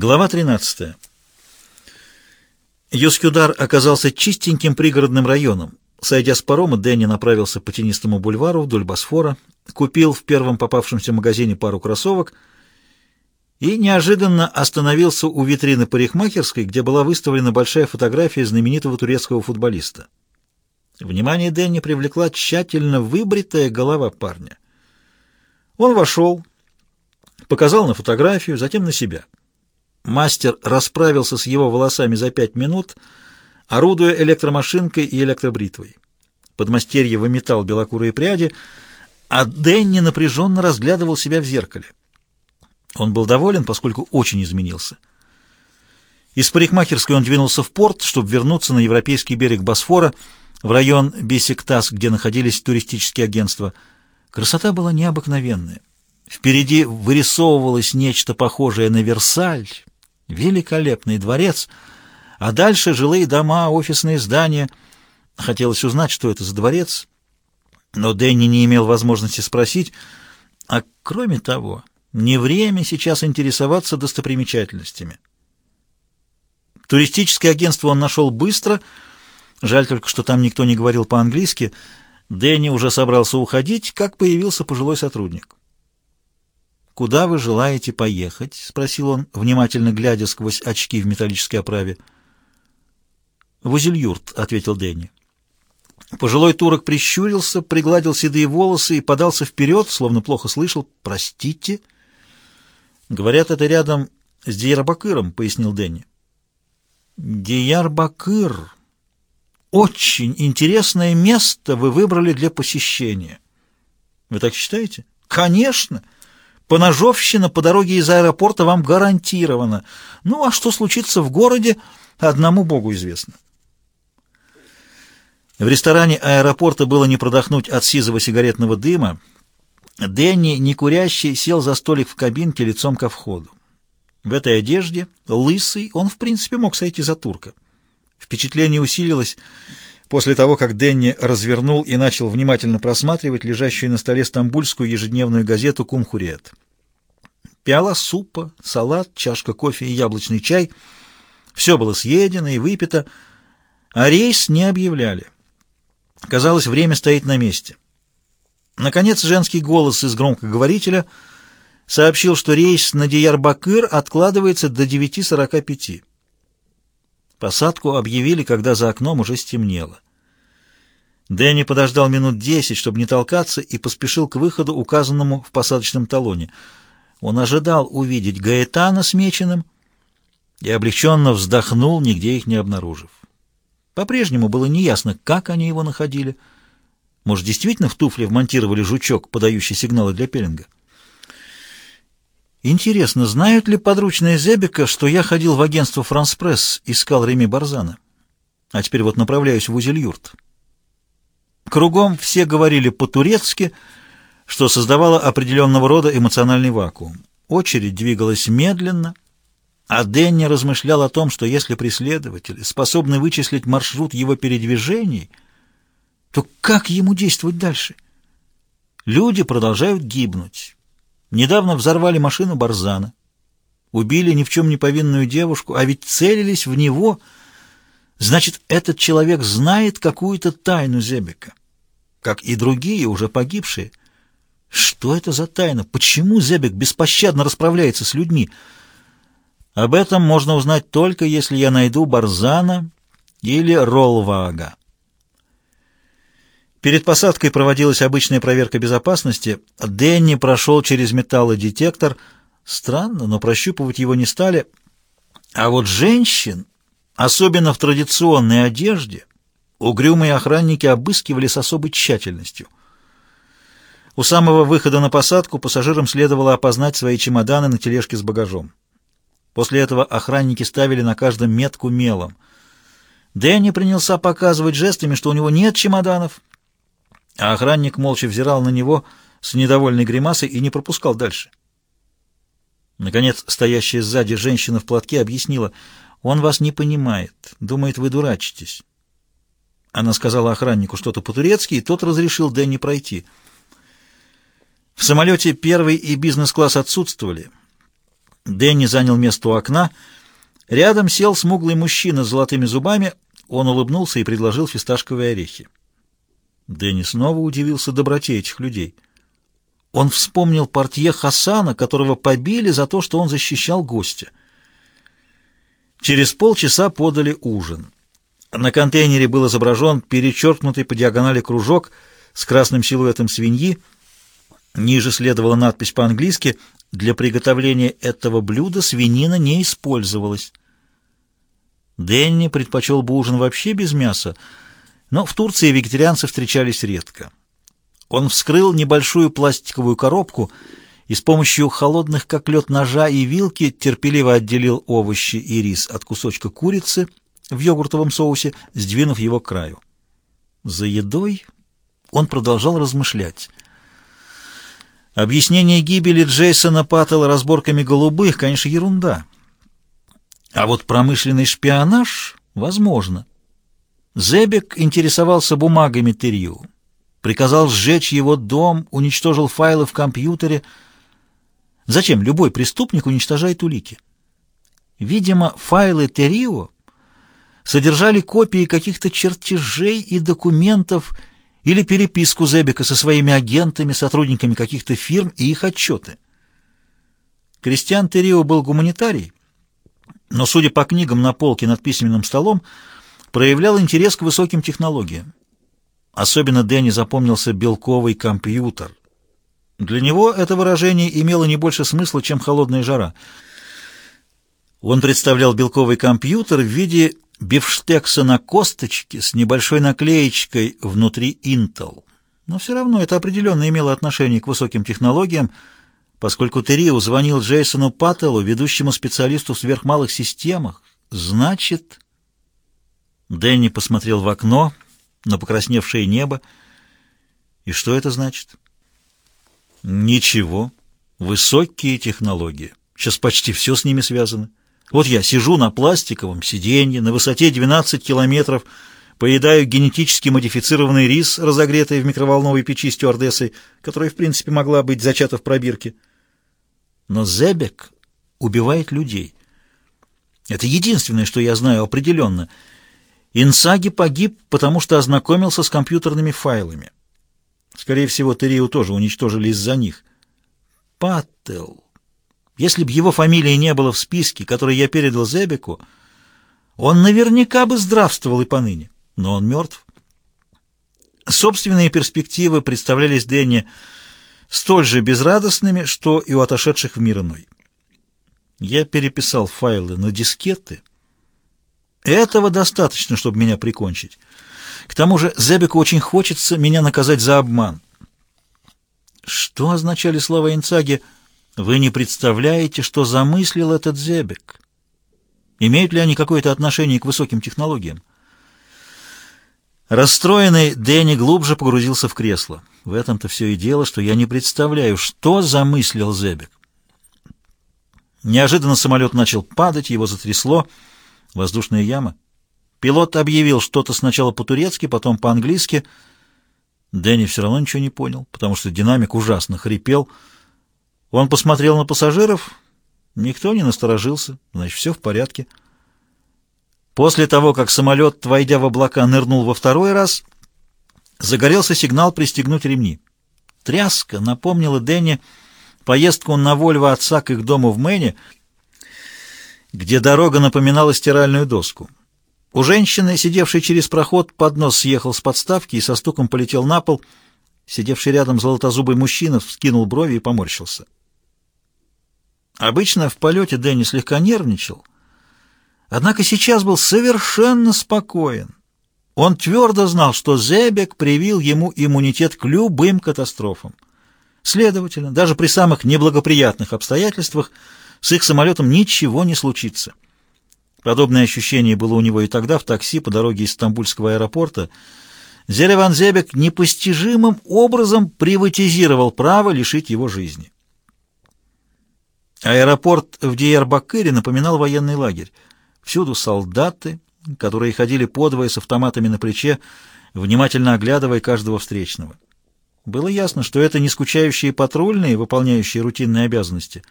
Глава 13. Юскюдар оказался чистеньким пригородным районом. Сойдя с парома, Дэнни направился по тенистому бульвару вдоль Босфора, купил в первом попавшемся магазине пару кроссовок и неожиданно остановился у витрины парикмахерской, где была выставлена большая фотография знаменитого турецкого футболиста. Внимание Дэнни привлекла тщательно выбритая голова парня. Он вошел, показал на фотографию, затем на себя — Мастер расправился с его волосами за пять минут, орудуя электромашинкой и электробритвой. Подмастерье выметал белокурые пряди, а Дэнни напряженно разглядывал себя в зеркале. Он был доволен, поскольку очень изменился. Из парикмахерской он двинулся в порт, чтобы вернуться на европейский берег Босфора, в район Бесиктас, где находились туристические агентства. Красота была необыкновенная. Впереди вырисовывалось нечто похожее на Версаль, Великолепный дворец, а дальше жилые дома, офисные здания. Хотелось узнать, что это за дворец, но Дэнни не имел возможности спросить, а кроме того, не время сейчас интересоваться достопримечательностями. Туристическое агентство он нашел быстро, жаль только, что там никто не говорил по-английски. Дэнни уже собрался уходить, как появился пожилой сотрудник. «Куда вы желаете поехать?» — спросил он, внимательно глядя сквозь очки в металлической оправе. «В Узельюрт», — ответил Дэнни. Пожилой турок прищурился, пригладил седые волосы и подался вперед, словно плохо слышал. «Простите?» «Говорят, это рядом с Диярбакыром», — пояснил Дэнни. «Диярбакыр. Очень интересное место вы выбрали для посещения». «Вы так считаете?» «Конечно!» Поножовщина по дороге из аэропорта вам гарантирована. Ну, а что случится в городе, одному Богу известно. В ресторане аэропорта было не продохнуть от сизого сигаретного дыма. Дэнни, не курящий, сел за столик в кабинке лицом ко входу. В этой одежде, лысый, он в принципе мог сойти за турка. Впечатление усилилось после того, как Дэнни развернул и начал внимательно просматривать лежащую на столе стамбульскую ежедневную газету «Кумхуриет». Пиала супа, салат, чашка кофе и яблочный чай — все было съедено и выпито, а рейс не объявляли. Казалось, время стоит на месте. Наконец, женский голос из громкоговорителя сообщил, что рейс на Диярбакыр откладывается до 9.45. Посадку объявили, когда за окном уже стемнело. Дэнни подождал минут десять, чтобы не толкаться, и поспешил к выходу, указанному в посадочном талоне. Он ожидал увидеть Гаэтана с Меченым и облегченно вздохнул, нигде их не обнаружив. По-прежнему было неясно, как они его находили. Может, действительно в туфле вмонтировали жучок, подающий сигналы для пеленга? Интересно, знают ли подручные Зебека, что я ходил в агентство «Франс Пресс», искал Реми Барзана, а теперь вот направляюсь в Узельюрт? Кругом все говорили по-турецки, что создавало определенного рода эмоциональный вакуум. Очередь двигалась медленно, а Дэнни размышлял о том, что если преследователи способны вычислить маршрут его передвижений, то как ему действовать дальше? Люди продолжают гибнуть. Недавно взорвали машину Барзана. Убили ни в чем не повинную девушку, а ведь целились в него. Значит, этот человек знает какую-то тайну Зебека, как и другие, уже погибшие. Что это за тайна? Почему Зебек беспощадно расправляется с людьми? Об этом можно узнать только, если я найду Барзана или Ролвага. Перед посадкой проводилась обычная проверка безопасности. Дэнни прошел через металлодетектор. Странно, но прощупывать его не стали. А вот женщин, особенно в традиционной одежде, угрюмые охранники обыскивали с особой тщательностью. У самого выхода на посадку пассажирам следовало опознать свои чемоданы на тележке с багажом. После этого охранники ставили на каждом метку мелом. Дэнни принялся показывать жестами, что у него нет чемоданов, а охранник молча взирал на него с недовольной гримасой и не пропускал дальше. Наконец, стоящая сзади женщина в платке объяснила, «Он вас не понимает, думает, вы дурачитесь». Она сказала охраннику что-то по-турецки, и тот разрешил Дэнни пройти. В самолете первый и бизнес-класс отсутствовали. Дэнни занял место у окна. Рядом сел смуглый мужчина с золотыми зубами. Он улыбнулся и предложил фисташковые орехи. Дэнни снова удивился доброте этих людей. Он вспомнил портье Хасана, которого побили за то, что он защищал гостя. Через полчаса подали ужин. На контейнере был изображен перечеркнутый по диагонали кружок с красным силуэтом свиньи. Ниже следовала надпись по-английски «Для приготовления этого блюда свинина не использовалась». Дэнни предпочел бы ужин вообще без мяса, но в Турции вегетарианцы встречались редко. Он вскрыл небольшую пластиковую коробку и с помощью холодных как лед ножа и вилки терпеливо отделил овощи и рис от кусочка курицы в йогуртовом соусе, сдвинув его к краю. За едой он продолжал размышлять. Объяснение гибели Джейсона Паттелла разборками голубых, конечно, ерунда. А вот промышленный шпионаж возможно. Зебек интересовался бумагами Терью, приказал сжечь его дом, уничтожил файлы в компьютере. Зачем любой преступник уничтожает улики? Видимо, файлы Террио содержали копии каких-то чертежей и документов или переписку Зебека со своими агентами, сотрудниками каких-то фирм и их отчеты. Кристиан Террио был гуманитарий, но, судя по книгам на полке над письменным столом, проявлял интерес к высоким технологиям. Особенно Дэнни запомнился «белковый компьютер». Для него это выражение имело не больше смысла, чем «холодная жара». Он представлял белковый компьютер в виде бифштекса на косточке с небольшой наклеечкой внутри Intel. Но все равно это определенно имело отношение к высоким технологиям, поскольку Террио звонил Джейсону Паттеллу, ведущему специалисту в сверхмалых системах. Значит... Дэнни посмотрел в окно на покрасневшее небо. И что это значит? Ничего. Высокие технологии. Сейчас почти все с ними связано. Вот я сижу на пластиковом сиденье на высоте 12 километров, поедаю генетически модифицированный рис, разогретый в микроволновой печи стюардессой, которая, в принципе, могла быть зачата в пробирке. Но Зебек убивает людей. Это единственное, что я знаю определенно. Инсаги погиб, потому что ознакомился с компьютерными файлами. Скорее всего, Терию тоже уничтожили из-за них. Паттел... Если бы его фамилии не было в списке, который я передал Зебеку, он наверняка бы здравствовал и поныне. Но он мертв. Собственные перспективы представлялись Дэнни столь же безрадостными, что и у отошедших в мир иной. Я переписал файлы на дискеты. Этого достаточно, чтобы меня прикончить. К тому же Зебеку очень хочется меня наказать за обман. Что означали слова Инцаги вы не представляете, что замыслил этот Зебек. Имеют ли они какое-то отношение к высоким технологиям? Расстроенный Дэнни глубже погрузился в кресло. В этом-то все и дело, что я не представляю, что замыслил Зебек. Неожиданно самолет начал падать, его затрясло. Воздушная яма. Пилот объявил что-то сначала по-турецки, потом по-английски. Дэнни все равно ничего не понял, потому что динамик ужасно хрипел — он посмотрел на пассажиров. Никто не насторожился. Значит, все в порядке. После того, как самолет, войдя в облака, нырнул во второй раз, загорелся сигнал пристегнуть ремни. Тряска напомнила Дэнни поездку на Вольво отца к их дому в Мэне, где дорога напоминала стиральную доску. У женщины, сидевшей через проход, поднос съехал с подставки и со стуком полетел на пол. Сидевший рядом золотозубый мужчина вскинул брови и поморщился. Обычно в полете Дэнни слегка нервничал, однако сейчас был совершенно спокоен. Он твердо знал, что Зебек привил ему иммунитет к любым катастрофам. Следовательно, даже при самых неблагоприятных обстоятельствах с их самолетом ничего не случится. Подобное ощущение было у него и тогда в такси по дороге из Стамбульского аэропорта. Зелеван Зебек непостижимым образом приватизировал право лишить его жизни. Аэропорт в Диярбакыре напоминал военный лагерь. Всюду солдаты, которые ходили подвое с автоматами на плече, внимательно оглядывая каждого встречного. Было ясно, что это не скучающие патрульные, выполняющие рутинные обязанности,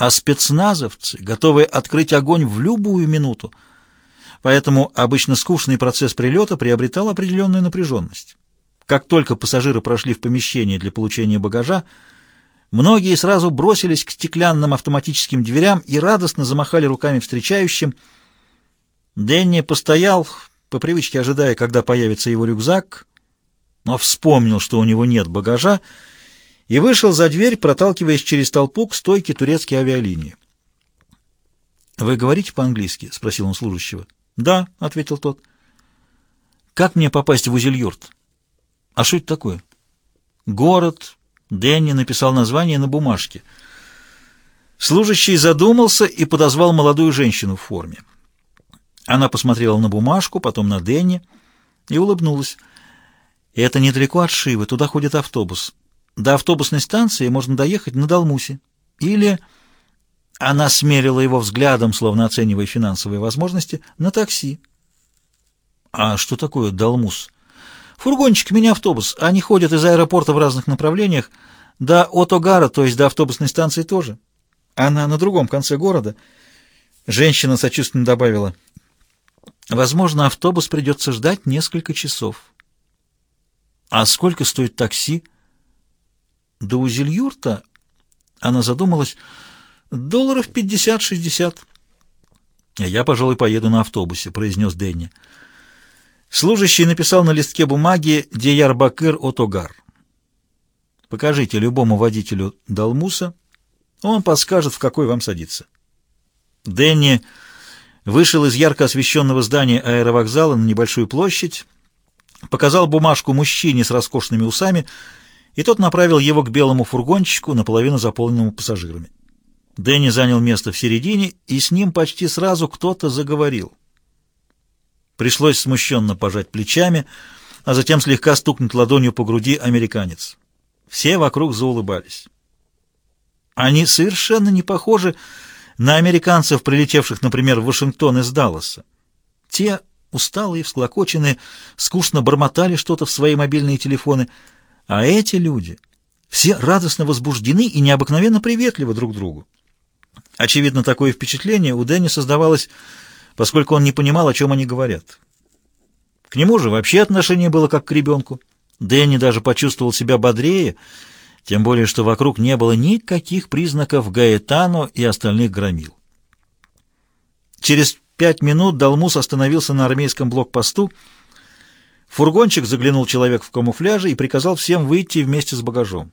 а спецназовцы, готовые открыть огонь в любую минуту. Поэтому обычно скучный процесс прилета приобретал определенную напряженность. Как только пассажиры прошли в помещение для получения багажа, многие сразу бросились к стеклянным автоматическим дверям и радостно замахали руками встречающим. Дэнни постоял, по привычке ожидая, когда появится его рюкзак, но вспомнил, что у него нет багажа, и вышел за дверь, проталкиваясь через толпу к стойке турецкой авиалинии. «Вы говорите по-английски?» — спросил он служащего. «Да», — ответил тот. «Как мне попасть в Узельюрт?» «А что это такое?» «Город». Дэнни написал название на бумажке. Служащий задумался и подозвал молодую женщину в форме. Она посмотрела на бумажку, потом на Дэнни и улыбнулась. «Это недалеко от Шивы, туда ходит автобус. До автобусной станции можно доехать на Далмусе. Или...» Она смерила его взглядом, словно оценивая финансовые возможности, на такси. «А что такое Далмус?» «Фургончик, мини-автобус. Они ходят из аэропорта в разных направлениях. До Отогара, то есть до автобусной станции тоже. Она на другом конце города». Женщина сочувственно добавила, «Возможно, автобус придется ждать несколько часов». «А сколько стоит такси?» «До Узельюрта?» Она задумалась, Долларов пятьдесят-шестьдесят. «Я, пожалуй, поеду на автобусе», — произнес Дэнни. Служащий написал на листке бумаги «Диярбакыр Отогар». «Покажите любому водителю Далмуса, он подскажет, в какой вам садиться». Дэнни вышел из ярко освещенного здания аэровокзала на небольшую площадь, показал бумажку мужчине с роскошными усами, и тот направил его к белому фургончику, наполовину заполненному пассажирами. Дэнни занял место в середине, и с ним почти сразу кто-то заговорил. Пришлось смущенно пожать плечами, а затем слегка стукнуть ладонью по груди американец. Все вокруг заулыбались. Они совершенно не похожи на американцев, прилетевших, например, в Вашингтон из Далласа. Те, усталые, всклокоченные, скучно бормотали что-то в свои мобильные телефоны, а эти люди все радостно возбуждены и необыкновенно приветливы друг другу. Очевидно, такое впечатление у Дэнни создавалось, поскольку он не понимал, о чем они говорят. К нему же вообще отношение было как к ребенку. Дэнни даже почувствовал себя бодрее, тем более, что вокруг не было никаких признаков Гаэтано и остальных громил. Через пять минут Далмус остановился на армейском блокпосту. Фургончик заглянул человек в камуфляже и приказал всем выйти вместе с багажом.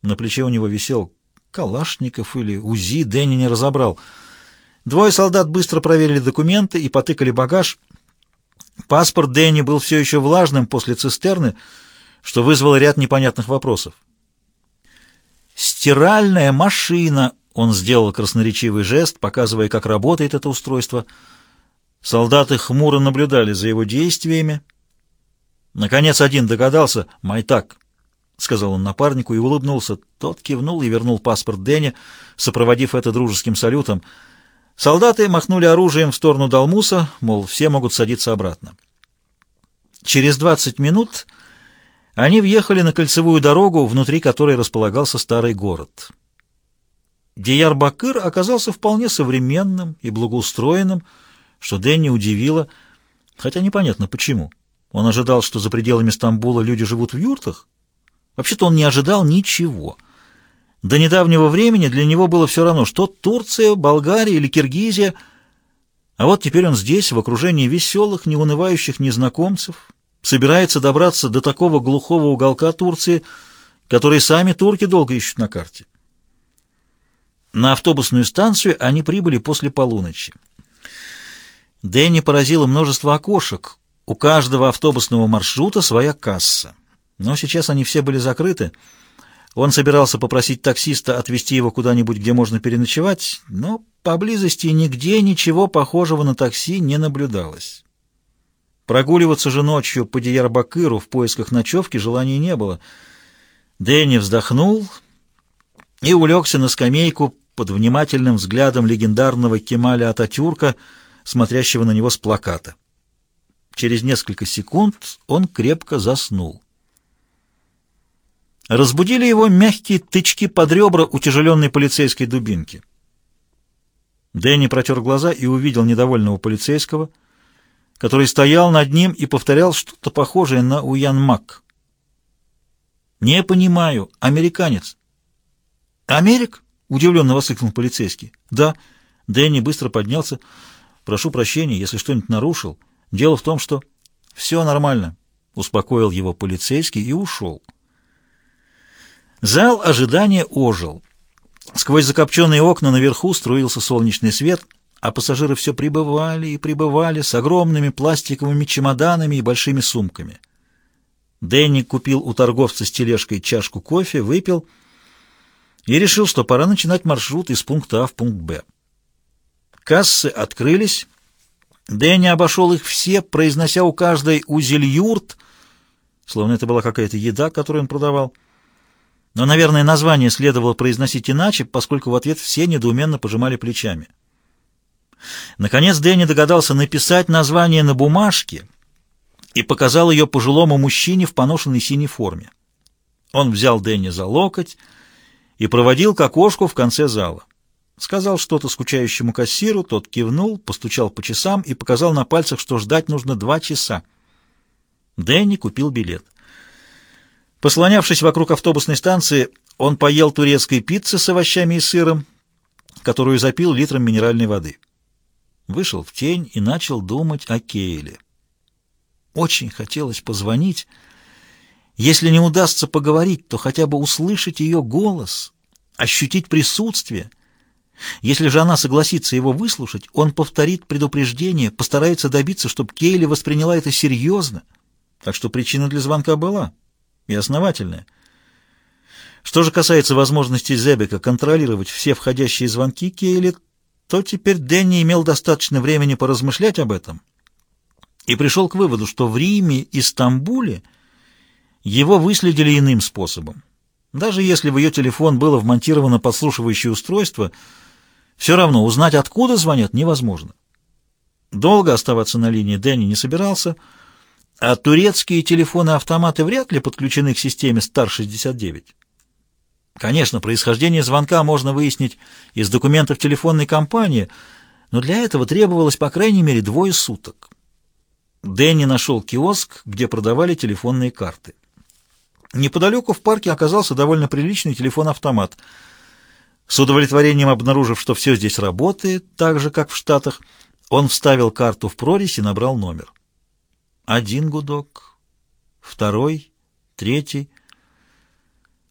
На плече у него висел Калашников или УЗИ Дэнни не разобрал. Двое солдат быстро проверили документы и потыкали багаж. Паспорт Дэнни был все еще влажным после цистерны, что вызвало ряд непонятных вопросов. «Стиральная машина!» — он сделал красноречивый жест, показывая, как работает это устройство. Солдаты хмуро наблюдали за его действиями. Наконец один догадался — «Майтак». — сказал он напарнику и улыбнулся. Тот кивнул и вернул паспорт Дэнни, сопроводив это дружеским салютом. Солдаты махнули оружием в сторону Далмуса, мол, все могут садиться обратно. Через двадцать минут они въехали на кольцевую дорогу, внутри которой располагался старый город. Диярбакыр оказался вполне современным и благоустроенным, что Дэнни удивило, хотя непонятно почему. Он ожидал, что за пределами Стамбула люди живут в юртах, Вообще-то он не ожидал ничего. До недавнего времени для него было все равно, что Турция, Болгария или Киргизия. А вот теперь он здесь, в окружении веселых, неунывающих незнакомцев, собирается добраться до такого глухого уголка Турции, который сами турки долго ищут на карте. На автобусную станцию они прибыли после полуночи. Дэнни поразило множество окошек. У каждого автобусного маршрута своя касса. Но сейчас они все были закрыты. Он собирался попросить таксиста отвезти его куда-нибудь, где можно переночевать, но поблизости нигде ничего похожего на такси не наблюдалось. Прогуливаться же ночью по Диярбакыру в поисках ночевки желания не было. Дэнни вздохнул и улегся на скамейку под внимательным взглядом легендарного Кемаля Ататюрка, смотрящего на него с плаката. Через несколько секунд он крепко заснул. Разбудили его мягкие тычки под ребра утяжеленной полицейской дубинки. Дэнни протер глаза и увидел недовольного полицейского, который стоял над ним и повторял что-то похожее на Уян Мак. «Не понимаю. Американец». «Америк?» — удивленно воскликнул полицейский. «Да». Дэнни быстро поднялся. «Прошу прощения, если что-нибудь нарушил. Дело в том, что...» «Все нормально», — успокоил его полицейский и ушел. Зал ожидания ожил. Сквозь закопченные окна наверху струился солнечный свет, а пассажиры все прибывали и прибывали с огромными пластиковыми чемоданами и большими сумками. Дэнни купил у торговца с тележкой чашку кофе, выпил и решил, что пора начинать маршрут из пункта А в пункт Б. Кассы открылись. Дэнни обошел их все, произнося у каждой «узельюрт», словно это была какая-то еда, которую он продавал. Но, наверное, название следовало произносить иначе, поскольку в ответ все недоуменно пожимали плечами. Наконец Дэнни догадался написать название на бумажке и показал ее пожилому мужчине в поношенной синей форме. Он взял Дэнни за локоть и проводил к окошку в конце зала. Сказал что-то скучающему кассиру, тот кивнул, постучал по часам и показал на пальцах, что ждать нужно два часа. Дэнни купил билет. Послонявшись вокруг автобусной станции, он поел турецкой пиццы с овощами и сыром, которую запил литром минеральной воды. Вышел в тень и начал думать о Кейле. Очень хотелось позвонить. Если не удастся поговорить, то хотя бы услышать ее голос, ощутить присутствие. Если же она согласится его выслушать, он повторит предупреждение, постарается добиться, чтобы Кейли восприняла это серьезно. Так что причина для звонка была и основательная. Что же касается возможности Зебека контролировать все входящие звонки Кейли, то теперь Дэнни имел достаточно времени поразмышлять об этом и пришел к выводу, что в Риме и Стамбуле его выследили иным способом. Даже если в ее телефон было вмонтировано подслушивающее устройство, все равно узнать, откуда звонят, невозможно. Долго оставаться на линии Дэнни не собирался — а турецкие телефоны-автоматы вряд ли подключены к системе Стар-69. Конечно, происхождение звонка можно выяснить из документов телефонной компании, но для этого требовалось по крайней мере двое суток. Дэнни нашел киоск, где продавали телефонные карты. Неподалеку в парке оказался довольно приличный телефон-автомат. С удовлетворением обнаружив, что все здесь работает, так же, как в Штатах, он вставил карту в прорезь и набрал номер. Один гудок, второй, третий.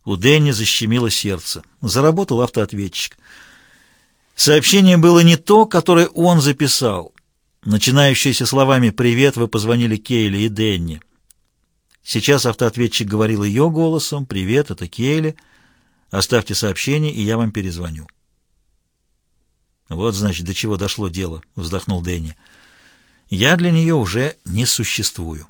У Дэнни защемило сердце. Заработал автоответчик. Сообщение было не то, которое он записал, начинающееся словами «Привет, вы позвонили Кейли и Дэнни». Сейчас автоответчик говорил ее голосом «Привет, это Кейли. Оставьте сообщение, и я вам перезвоню». «Вот, значит, до чего дошло дело», — вздохнул Дэнни. Я для нее уже не существую.